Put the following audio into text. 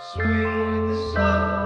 Swing the sun.